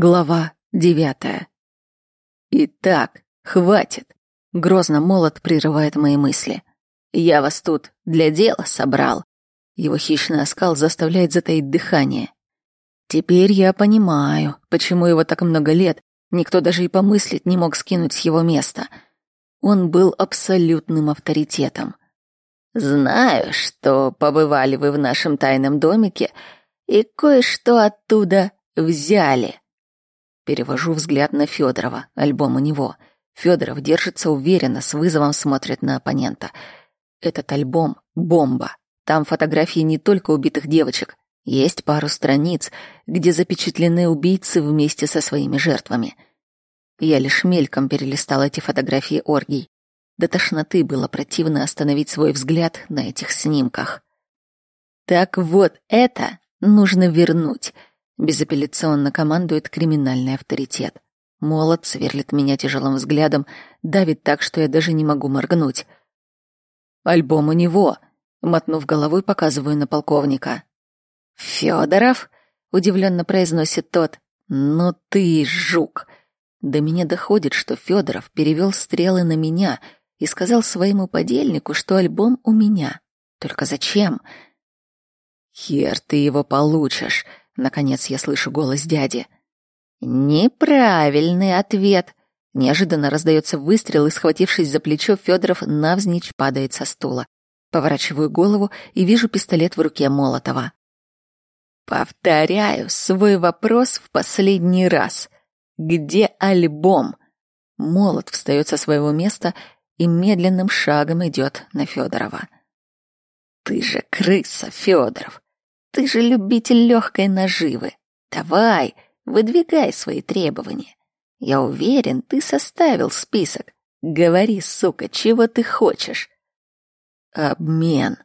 Глава девятая. Итак, хватит. Грозно молот прерывает мои мысли. Я вас тут для дела собрал. Его хищный оскал заставляет затаить дыхание. Теперь я понимаю, почему его так много лет никто даже и помыслить не мог скинуть с его места. Он был абсолютным авторитетом. Знаю, что побывали вы в нашем тайном домике и кое-что оттуда взяли. Перевожу взгляд на Федорова, альбом у него. Федоров держится уверенно, с вызовом смотрит на оппонента. Этот альбом — бомба. Там фотографии не только убитых девочек. Есть пару страниц, где запечатлены убийцы вместе со своими жертвами. Я лишь мельком перелистал эти фотографии оргий. До тошноты было противно остановить свой взгляд на этих снимках. Так вот это нужно вернуть — Безапелляционно командует криминальный авторитет. Молот сверлит меня тяжелым взглядом, давит так, что я даже не могу моргнуть. «Альбом у него», — мотнув головой, показываю на полковника. «Фёдоров?» — удивленно произносит тот. «Ну ты жук!» До меня доходит, что Федоров перевел стрелы на меня и сказал своему подельнику, что альбом у меня. Только зачем? «Хер ты его получишь!» Наконец я слышу голос дяди. Неправильный ответ. Неожиданно раздается выстрел, и, схватившись за плечо, Федоров навзничь падает со стула. Поворачиваю голову и вижу пистолет в руке Молотова. Повторяю свой вопрос в последний раз. Где альбом? Молот встает со своего места и медленным шагом идет на Федорова. Ты же крыса, Федоров. Ты же любитель легкой наживы. Давай, выдвигай свои требования. Я уверен, ты составил список. Говори, сука, чего ты хочешь? Обмен.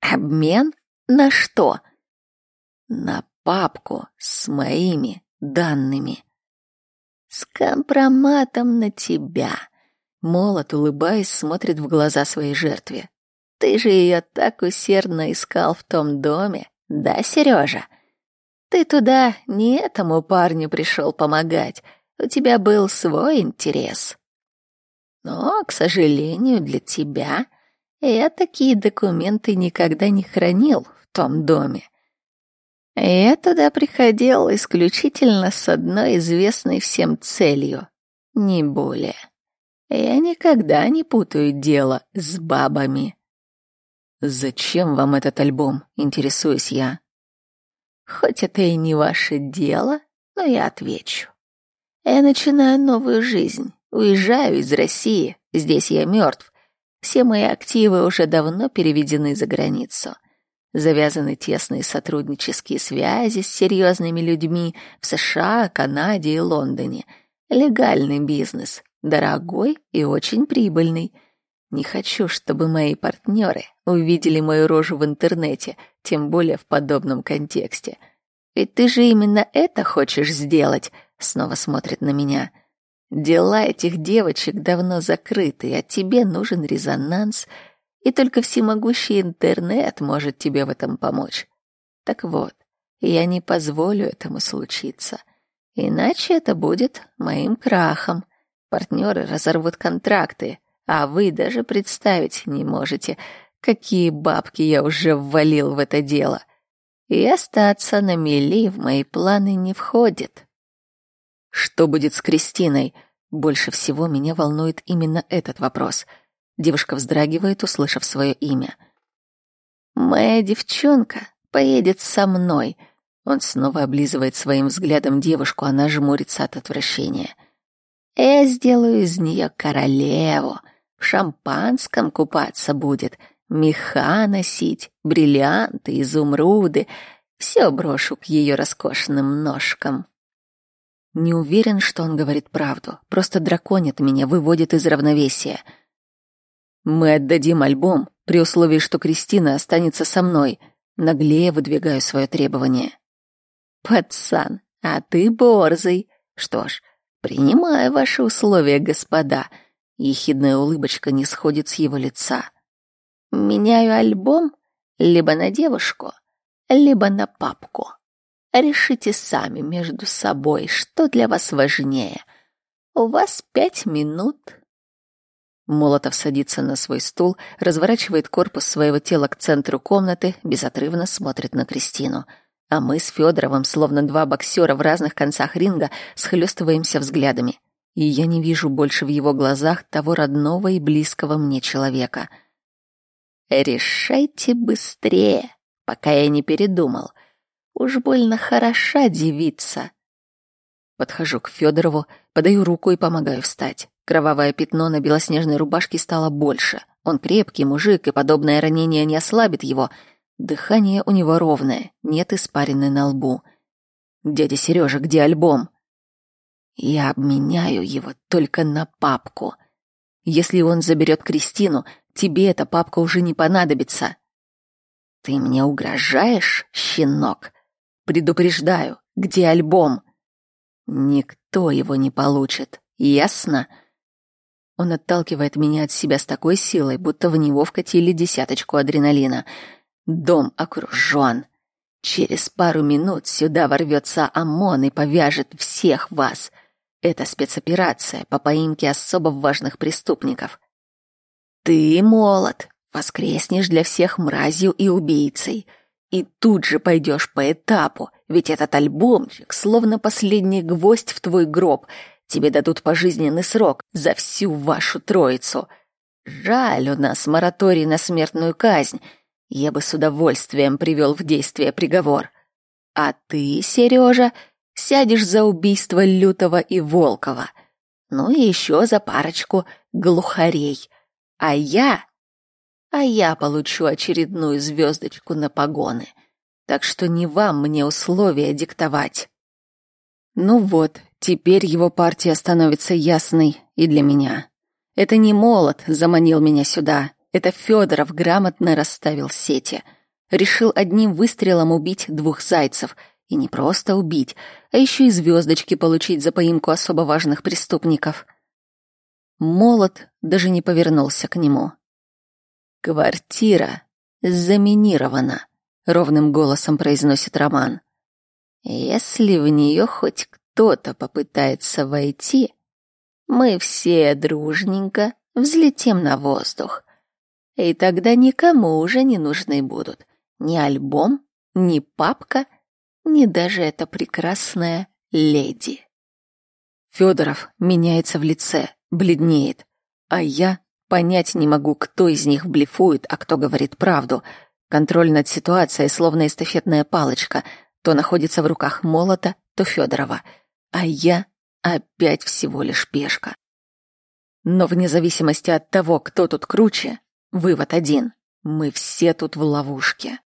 Обмен на что? На папку с моими данными. С компроматом на тебя. Молот, улыбаясь, смотрит в глаза своей жертве. Ты же ее так усердно искал в том доме. Да, Сережа? Ты туда не этому парню пришел помогать. У тебя был свой интерес. Но, к сожалению, для тебя я такие документы никогда не хранил в том доме. Я туда приходил исключительно с одной известной всем целью, не более. Я никогда не путаю дело с бабами. «Зачем вам этот альбом?» — интересуюсь я. «Хоть это и не ваше дело, но я отвечу. Я начинаю новую жизнь, уезжаю из России, здесь я мертв. Все мои активы уже давно переведены за границу. Завязаны тесные сотруднические связи с серьезными людьми в США, Канаде и Лондоне. Легальный бизнес, дорогой и очень прибыльный. Не хочу, чтобы мои партнеры увидели мою рожу в интернете, тем более в подобном контексте. Ведь ты же именно это хочешь сделать, снова смотрит на меня. Дела этих девочек давно закрыты, а тебе нужен резонанс, и только всемогущий интернет может тебе в этом помочь. Так вот, я не позволю этому случиться. Иначе это будет моим крахом. Партнеры разорвут контракты, а вы даже представить не можете, какие бабки я уже ввалил в это дело. И остаться на мели в мои планы не входит. Что будет с Кристиной? Больше всего меня волнует именно этот вопрос. Девушка вздрагивает, услышав свое имя. Моя девчонка поедет со мной. Он снова облизывает своим взглядом девушку, она жмурится от отвращения. Я сделаю из нее королеву шампанском купаться будет, меха носить, бриллианты, изумруды. Все брошу к ее роскошным ножкам. Не уверен, что он говорит правду. Просто драконит меня, выводит из равновесия. Мы отдадим альбом при условии, что Кристина останется со мной. Наглее выдвигаю свое требование. Пацан, а ты борзый. Что ж, принимаю ваши условия, господа. Ехидная улыбочка не сходит с его лица. Меняю альбом либо на девушку, либо на папку. Решите сами между собой, что для вас важнее. У вас пять минут. Молотов садится на свой стул, разворачивает корпус своего тела к центру комнаты, безотрывно смотрит на Кристину. А мы с Федоровым, словно два боксера в разных концах ринга, схлестываемся взглядами. И я не вижу больше в его глазах того родного и близкого мне человека. «Решайте быстрее, пока я не передумал», Уж больно хороша девица. Подхожу к Федорову, подаю руку и помогаю встать. Кровавое пятно на белоснежной рубашке стало больше. Он крепкий мужик, и подобное ранение не ослабит его. Дыхание у него ровное, нет испарины на лбу. «Дядя Сережа, где альбом?» «Я обменяю его только на папку. Если он заберет Кристину, тебе эта папка уже не понадобится». «Ты мне угрожаешь, щенок?» Предупреждаю, где альбом? Никто его не получит, ясно? Он отталкивает меня от себя с такой силой, будто в него вкатили десяточку адреналина. Дом окружен. Через пару минут сюда ворвется ОМОН и повяжет всех вас. Это спецоперация по поимке особо важных преступников. Ты молод, воскреснешь для всех мразью и убийцей — и тут же пойдешь по этапу, ведь этот альбомчик словно последний гвоздь в твой гроб. Тебе дадут пожизненный срок за всю вашу троицу. Жаль у нас мораторий на смертную казнь. Я бы с удовольствием привел в действие приговор. А ты, Сережа, сядешь за убийство Лютого и Волкова. Ну и еще за парочку глухарей. А я а я получу очередную звездочку на погоны. Так что не вам мне условия диктовать. Ну вот, теперь его партия становится ясной и для меня. Это не молот заманил меня сюда, это Федоров грамотно расставил сети. Решил одним выстрелом убить двух зайцев. И не просто убить, а еще и звездочки получить за поимку особо важных преступников. Молот даже не повернулся к нему. «Квартира заминирована», — ровным голосом произносит Роман. «Если в нее хоть кто-то попытается войти, мы все дружненько взлетим на воздух. И тогда никому уже не нужны будут ни альбом, ни папка, ни даже эта прекрасная леди». Федоров меняется в лице, бледнеет, а я Понять не могу, кто из них блефует, а кто говорит правду. Контроль над ситуацией словно эстафетная палочка. То находится в руках Молота, то Федорова. А я опять всего лишь пешка. Но вне зависимости от того, кто тут круче, вывод один. Мы все тут в ловушке.